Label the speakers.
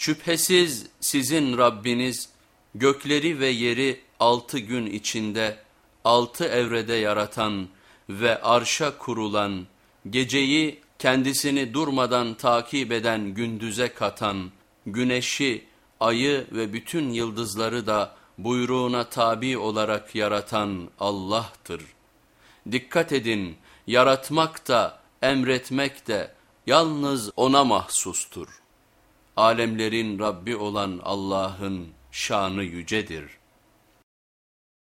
Speaker 1: Şüphesiz sizin Rabbiniz gökleri ve yeri altı gün içinde altı evrede yaratan ve arşa kurulan, geceyi kendisini durmadan takip eden gündüze katan, güneşi, ayı ve bütün yıldızları da buyruğuna tabi olarak yaratan Allah'tır. Dikkat edin, yaratmak da, emretmek de yalnız O'na mahsustur. Alemlerin Rabbi olan Allah'ın şanı yücedir.